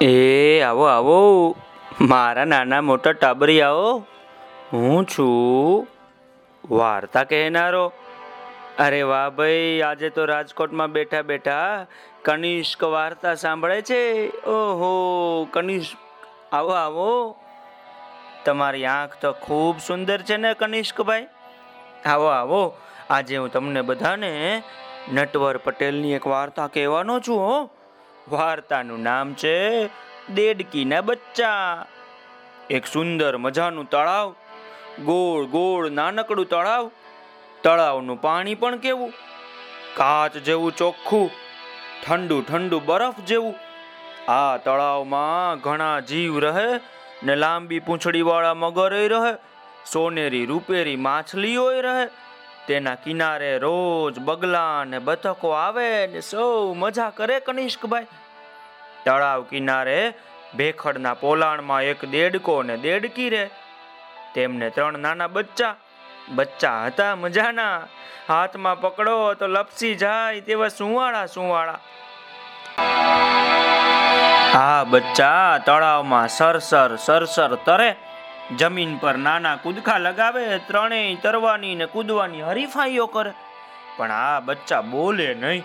એ, આવો આવો. મારા નાના મોટા ટાબરિયાઓ, હું છું. વાર્તા કહેનારો. અરે વાહ ભાઈ, આજે તો રાજકોટમાં બેઠા બેઠા કનિષ્ક વાર્તા સાંભળે છે. ઓહો, કનિષ્ક. આવો આવો. તમારી આંખ તો ખૂબ સુંદર છે ને કનિષ્કભાઈ આવો આવો. આજે હું તમને બધાને નટવર પટેલની એક વાર્તા કહેવાનો છું, હો. વાર્તાનું નામ છે દેડકીના બચ્ચા. એક સુંદર મજાનું તળાવ, ગોળ ગોળ નાનકડું તળાવ, તળાવનું પાણી પણ કેવું? કાચ જેવું ચોખ્ખું, ઠંડુ ઠંડુ બરફ જેવું. આ તળાવમાં ઘણા જીવ રહે ને લાંબી પૂંછડીવાળા મગરે રહે, સોનેરી રૂપેરી માછલીઓય રહે. તેના કિનારે રોજ બગલા ને બતકો આવે ને સૌ મજા કરે કનિષ્કભાઈ. તળાવ કિનારે ભેખડના પોલાણમાં એક દેડકો ને દેડકી રે. તેમને ત્રણ નાના બચ્ચા બચ્ચા હતા મજાના. હાથમાં પકડો તો લપસી જાય તેવા સુવાળા સુવાળા. આ બચ્ચા તળાવમાં સરસર સરસર તરે. જમીન પર નાના કૂદકા લગાવે, ત્રણેય તરવાની ને કૂદવાની હરીફાઈઓ કરે. પણ આ બચ્ચા બોલે નહીં.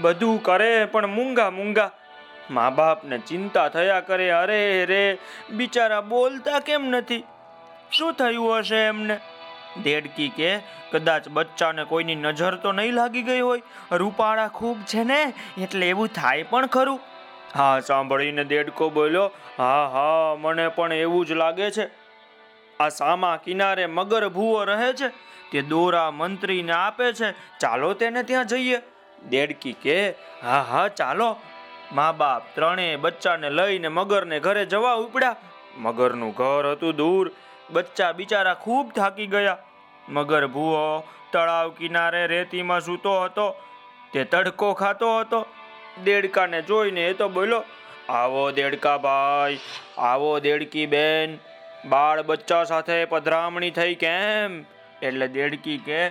બધું કરે પણ મૂંગા મૂંગા. મા બાપને ચિંતા થયા કરે, અરે રે, બિચારા બોલતા કેમ નથી? શું થયું હશે એમને? દેડકી કે, કદાચ બચ્ચાને કોઈની નજર તો નહીં લાગી ગઈ હોય. રૂપાળા ખૂબ છે ને, એટલે એવું થાય પણ ખરું. હા, સાંભળીને દેડકો બોલ્યો, હા હા, મને પણ એવું જ લાગે છે. આ સામા કિનારે મગર ભૂવો રહે છે, તે દોરા મંત્રીને આપે છે, ચાલો તેને ત્યાં જઈએ. દેડકી કે, હા હા, ચાલો. મા બાપ ત્રણેય બચ્ચાને લઈને મગરને ઘરે જવા ઉપડ્યા. મગરનું ઘર હતું દૂર. બચ્ચા બિચારા ખૂબ થાકી ગયા. મગર ભૂવો તળાવ કિનારે રેતીમાં સૂતો હતો. તે તડકો ખાતો હતો. દેડકાને જોઈને એ તો બોલો આવો દેડકા ભાઈ, આવો દેડકી બેન બાળ બચ્ચા સાથે પધરામણી થઈ કેમ? એટલે દેડકી કે,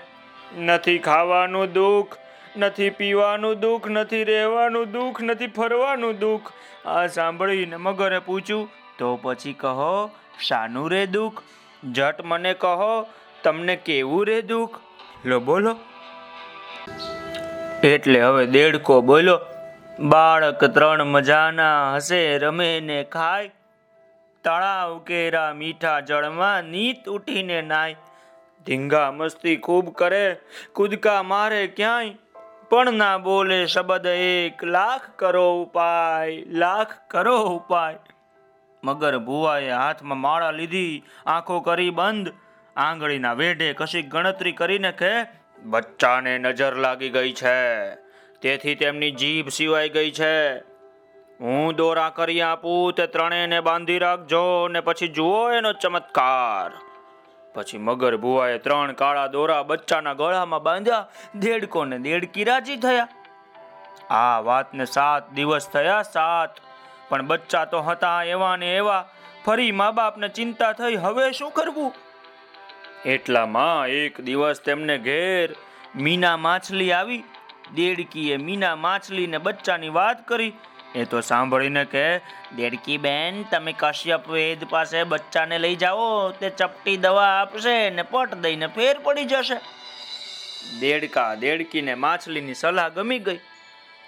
નથી ખાવાનું દુઃખ, નથી પીવાનું દુઃખ, નથી રહેવાનું દુઃખ, નથી ફરવાનું દુઃખ. આ સાંભળીને મગરે પૂછ્યું, તો પછી કહો, શાનું રે દુઃખ? જટ મને કહો, તમને કેવું રે દુઃખ? લો, બોલો. એટલે હવે દેડકો બોલો બાળક ત્રણ મજાના હસે રમે ને ખાય તળાવ કેરા મીઠા જળમાં નીત ઉઠીને નાય. ધીંગા મસ્તી ખૂબ કરે, કૂદકા મારે ક્યાંય? પણ ના બોલે શબ્દ એક, લાખ કરો ઉપાય, લાખ કરો ઉપાય. મગર ભુવાએ હાથમાં માળા લીધી, આંખો કરી બંધ. આંગળીના વેઢે કશી ગણતરી કરીને કે, બચ્ચાને નજર લાગી ગઈ છે. તેથી તેમની જીભ સિવાય ગઈ છે. હું દોરા કરી આપું, તે ત્રણેયને બાંધી રાખજો ને પછી જુઓ એનો ચમત્કાર. પછી મગર ભુવાએ ત્રણ કાળા દોરા બચ્ચાના ગળામાં બાંધ્યા, દેડકો ને દેડકી રાજી થયા. આ વાતને સાત દિવસ થયા, સાત. પણ બચ્ચા તો હતા એવા ને એવા. ફરી મા બાપને ચિંતા થઈ, હવે શું કરવું? એટલામાં એક દિવસ તેમને ઘેર મીના માછલી આવી. દેડકીએ મીના માછલીને બચ્ચાની વાત કરી. એ તો સાંભળીને કે દેડકી બેન તમે કશ્યપ વેદ પાસે બચ્ચાને લઈ જાઓ, તે ચપટી દવા આપશે ને પટ દઈને ફેર પડી જશે. દેડકા દેડકીને માછલીની સલાહ ગમી ગઈ.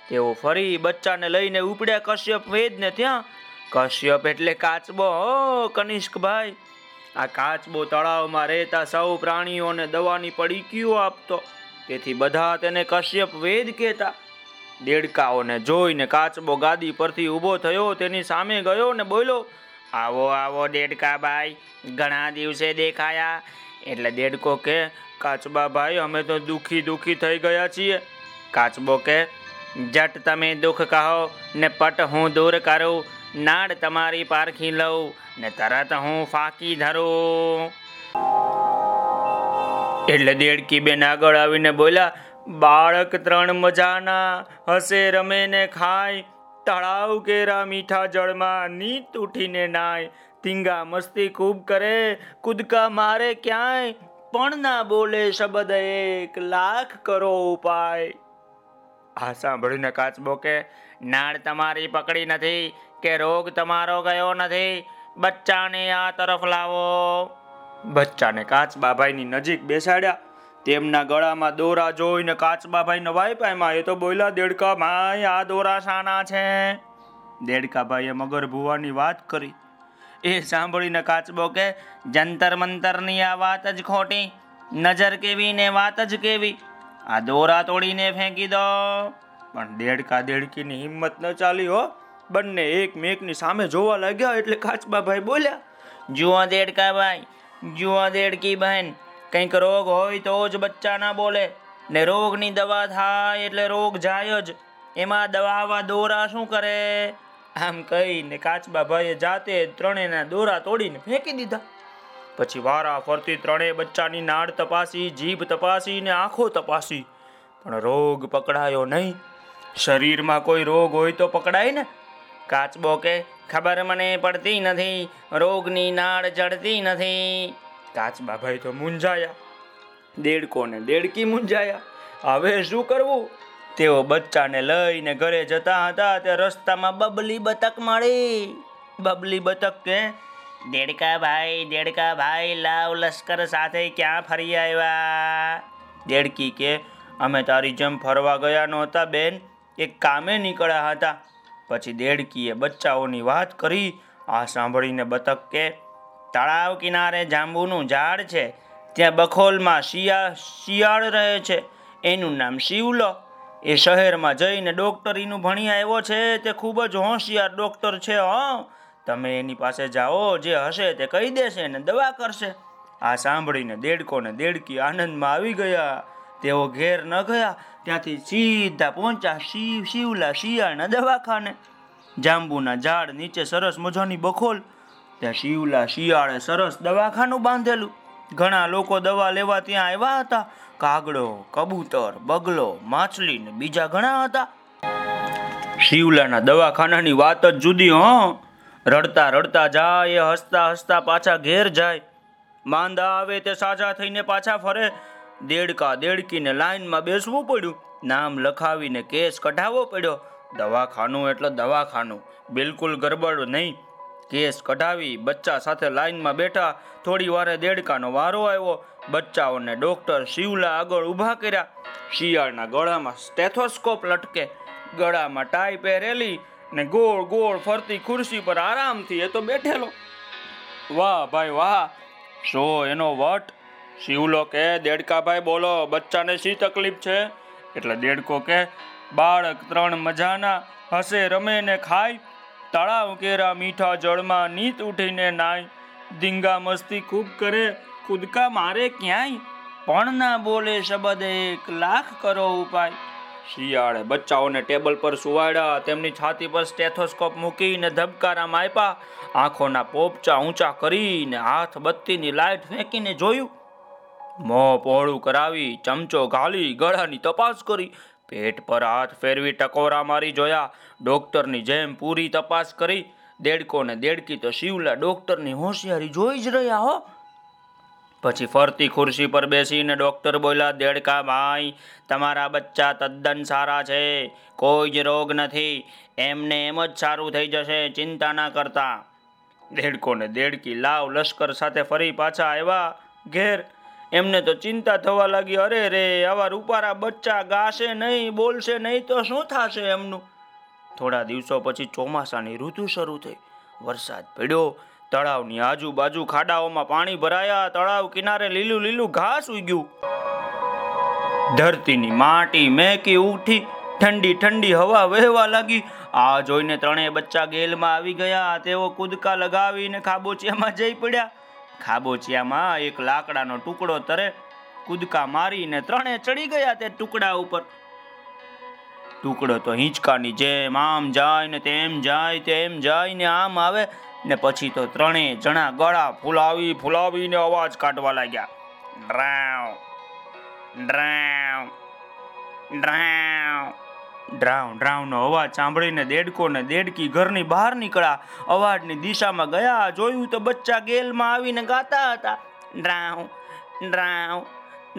તેઓ ફરી બચ્ચાને લઈને ઉપડ્યા કશ્યપ વેદને ત્યાં. કશ્યપ એટલે કાચબો, હો કનિષ્કભાઈ આ કાચબો તળાવમાં રહેતા સૌ પ્રાણીઓને દવાની પડીકીઓ આપતો. તેથી બધા તેને કશ્યપ વેદ કહેતા. દેડકાઓને જોઈને કાચબો ગાદી પરથી ઊભો થયો, તેની સામે ગયો ને બોલ્યો, આવો આવો દેડકા ભાઈ, ઘણા દિવસે દેખાયા. એટલે દેડકો કે, કાચબા ભાઈ, અમે તો દુઃખી દુઃખી થઈ ગયા છીએ. કાચબો કે, જટ તમે દુઃખ કહો, ને પટ હું દૂર કરું, નાડ તમારી પારખી લઉં, ને તરત હું ફાકી ધરું. એટલે દેડકી બેન આગળ આવીને બોલ્યા બાળક ત્રણ મજાના હસે રમે ને ખાય. તળાવ કેરા મીઠા જળમાં નીત ઉઠીને નાય. ધીંગા મસ્તી ખૂબ કરે, કૂદકા મારે ક્યાંય? પણ ના બોલે શબ્દ એક લાખ કરો ઉપાય. આ સાંભળીને કાચબો કે નાળ તમારી પકડી નથી કે રોગ તમારો ગયો નથી. બચ્ચાને આ તરફ લાવો. બચ્ચાને કાચબાભાઈની નજીક બેસાડ્યા. તેમના ગળામાં દોરા જોઈને કાચબાભાઈ નવાઈ પામ્યા એ તો બોલ્યા દેડકા ભાઈ આ દોરા શાના છે. દેડકાભાઈએ મગર ભુવાની વાત કરી. એ સાંભળીને કાચબો કે જંતર મંતરની આ વાત જ ખોટી. નજર કેવી ને વાત જ કેવી. આ દોરા તોડીને ફેંકી દો. પણ દેડકા દેડકીની હિંમત ન ચાલી હો. બંને એક મેકની સામે જોવા લાગ્યા એટલે કાચબાભાઈ બોલ્યા, જુઓ દેડકાભાઈ, જુઓ દેડકી બહેન કંઈક રોગ હોય તો જ બચ્ચા ના બોલે. ને રોગની દવા થાય એટલે રોગ જાય જ. એમાં દવા દોરા શું કરે? આમ કહીને કાચબાભાઈએ જાતે ત્રણેયના દોરા તોડીને ફેંકી દીધા. પછી વારા ફરતી ત્રણેય બચ્ચાની નાળ તપાસી, જીભ તપાસી ને આંખો તપાસી. પણ રોગ પકડાયો નહીં. શરીરમાં કોઈ રોગ હોય તો પકડાય ને. કાચબો કે, ખબર મને પડતી નથી. રોગની નાળ જડતી નથી. કાચબાભાઈ તો મૂંઝાયા. દેડકો ને દેડકી મૂંઝાયા? હવે શું કરવું? તેઓ બચ્ચાને લઈને ઘરે જતા હતા તે રસ્તામાં બબલી બતક મળી. બબલી બતક કે દેડકા ભાઈ દેડકા ભાઈ, લાવ લશ્કર સાથે ક્યાં ફરી આવ્યા? દેડકી કે અમે તારી જેમ ફરવા ગયા નહોતા બેન, એક કામે નીકળ્યા હતા. પછી દેડકીએ બચ્ચાઓની વાત કરી, આ સાંભળીને બતક કે તળાવ કિનારે જાંબુનું ઝાડ છે. ત્યાં બખોલમાં શિયા, શિયાળ રહે છે. એનું નામ શિવલો. એ શહેરમાં જઈને ડોક્ટરીનું ભણી આવ્યો છે તે ખૂબ જ હોશિયાર ડોક્ટર છે, હં. તમે એની પાસે જાઓ, જે હશે તે કહી દેશે ને દવા કરશે. આ સાંભળીને દેડકો ને દેડકી આનંદમાં આવી ગયા. તેઓ ઘેર ન ગયા. ત્યાંથી સીધા પહોંચ્યા શિવ, શિવલા શિયાળના દવાખાને. જાંબુના ઝાડ નીચે સરસ મજાની બખોલ ત્યાં શિવલા, શિયાળે સરસ દવાખાનું બાંધેલું. ઘણા લોકો દવા લેવા ત્યાં આવ્યા હતા. કાગડો, કબૂતર, બગલો, માછલી ને બીજા ઘણા હતા. શિવલાના દવાખાનાની વાત જ જુદી, હં. રડતા રડતા જાય, હસતા હસતા પાછા ઘેર જાય. માંદા આવે તે સાજા થઈને પાછા ફરે. દેડકા દેડકીને લાઈનમાં બેસવું પડ્યું. નામ લખાવીને કેસ કઢાવવો પડ્યો. દવાખાનું એટલે દવાખાનું. બિલકુલ ગરબડ નહીં. કેસ કઢાવી બચ્ચા સાથે લાઈનમાં બેઠા થોડી વારે દેડકાનો વારો આવ્યો. બચ્ચાઓને ડોક્ટર શિવલા આગળ ઊભા કર્યા. શિયાળના ગળામાં સ્ટેથોસ્કોપ લટકે, ગળામાં ટાઈ પહેરેલી ને ગોળ ગોળ ફરતી ખુરશી પર આરામથી એ તો બેઠેલો. વાહ ભાઈ વાહ, શો એનો વટ? શિવલો કે દેડકાભાઈ બોલો, બચ્ચાને શી તકલીફ છે? એટલે દેડકો કે, બાળક ત્રણ મજાના, હસે રમે ને ખાય તળાવ કેરા મીઠા જળમાં નીત ઉઠીને નાય. ધીંગા મસ્તી ખૂબ કરે, કૂદકા મારે ક્યાંય? પણ ના બોલે શબ્દ એક લાખ કરો ઉપાય. શિયાળે બચ્ચાઓને ટેબલ પર સુવાડ્યા, તેમની છાતી પર સ્ટેથોસ્કોપ મૂકીને ધબકારામાં આપ્યા આંખોના પોપચા ઊંચા કરીને હાથ બત્તીની લાઈટ ફેંકીને જોયું. મોં પહોળું કરાવી, ચમચો ઘાલી, ગળાની તપાસ કરી પેટ પર હાથ ફેરવી ટકોરા મારી જોયા. ડોક્ટરની જેમ પૂરી તપાસ કરી. દેડકો ને દેડકી તો શિવલા ડોક્ટરની હોશિયારી જોઈ જ રહ્યા હો. પછી ફરતી ખુરશી પર બેસીને ડોક્ટર બોલ્યા, દેડકા ભાઈ, તમારા બચ્ચા તદ્દન સારા છે. કોઈ જ રોગ નથી. એમને એમ જ સારું થઈ જશે. ચિંતા ના કરતા. દેડકોને દેડકી લાવ લશ્કર સાથે ફરી પાછા આવ્યા ઘેર. એમને તો ચિંતા થવા લાગી, અરે રે, આવા રૂપારા બચ્ચા ગાશે નહીં, બોલશે નહીં, તો શું થશે એમનું? થોડા દિવસો પછી ચોમાસાની ઋતુ શરૂ થઈ. વરસાદ પડ્યો, તળાવની આજુબાજુ ખાડાઓમાં પાણી ભરાયા, તળાવ કિનારે લીલું લીલું ઘાસ ઉગ્યું. ધરતીની માટી મેકી ઉઠી, ઠંડી ઠંડી હવા વહેવા લાગી. આ જોઈને ત્રણેય બચ્ચા ગેલમાં આવી ગયા, તેઓ કૂદકા લગાવીને ખાબોચિયામાં જઈ પડ્યા. ખાબોચિયામાં એક લાકડાનો ટુકડો તરે કૂદકા મારીને ત્રણે ચડી ગયા તે ટુકડા ઉપર. ટુકડો તો હિંચકાની જેમ આમ જાય ને તેમ જાય તેમ જાય ને આમ આવે ને પછી તો ત્રણેય જણા ગળા ફુલાવી, ફુલાવીને અવાજ કાઢવા લાગ્યા. ડ્રાવ ડ્રાવ ડ્રાવ ડ્રાવ ડ્રાવનો અવાજ સાંભળીને દેડકો ને દેડકી ઘરની બહાર નીકળ્યા. અવાજની દિશામાં ગયા, જોયું તો બચ્ચા ગેલમાં આવીને ગાતા હતા. ડ્રાવ ડ્રાવ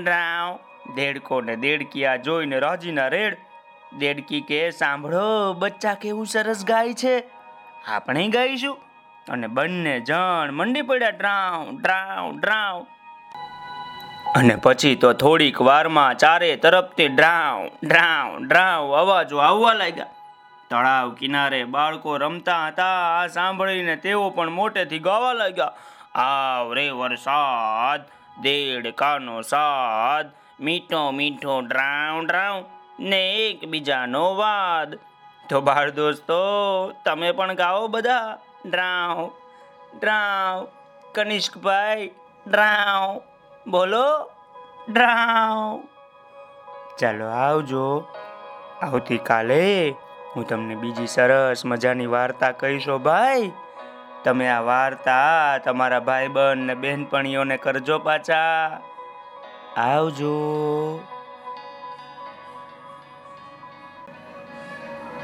ડ્રાવ દેડકો ને દેડકી આ જોઈને રાજીના રેડ. દેડકી કે, સાંભળો, બચ્ચા કેવું સરસ ગાય છે. આપણે ગાઈશું. અને બંને જણ મંડી પડ્યા ડ્રાઉ ડ્રાઉ ડ્રાઉ અને પછી તો થોડીક વારમાં ચારે તરફથી ડ્રાઉ ડ્રાઉ ડ્રાઉ અવાજો આવવા લાગ્યા. તળાવ કિનારે બાળકો રમતા હતા. આ સાંભળીને તેઓ પણ મોટેથી ગાવા લાગ્યા. આવ રે વરસાદ દેડકાનો સાદ, મીઠો મીઠો ડ્રાઉ ડ્રાઉ ને એકબીજાનો વાદ. તો બાળ દોસ્તો, તમે પણ ગાઓ બધા. ડ્રાઉ ડ્રાઉ કનિષ્કભાઈ ડ્રાઉ બોલો. ડ્રાઉ. ચાલો, આવજો. આવતીકાલે હું તમને બીજી સરસ મજાની વાર્તા કહીશો, ભાઈ. તમે આ વાર્તા તમારા ભાઈબંધ ને બહેનપણીઓને કરજો પાછા. આવજો.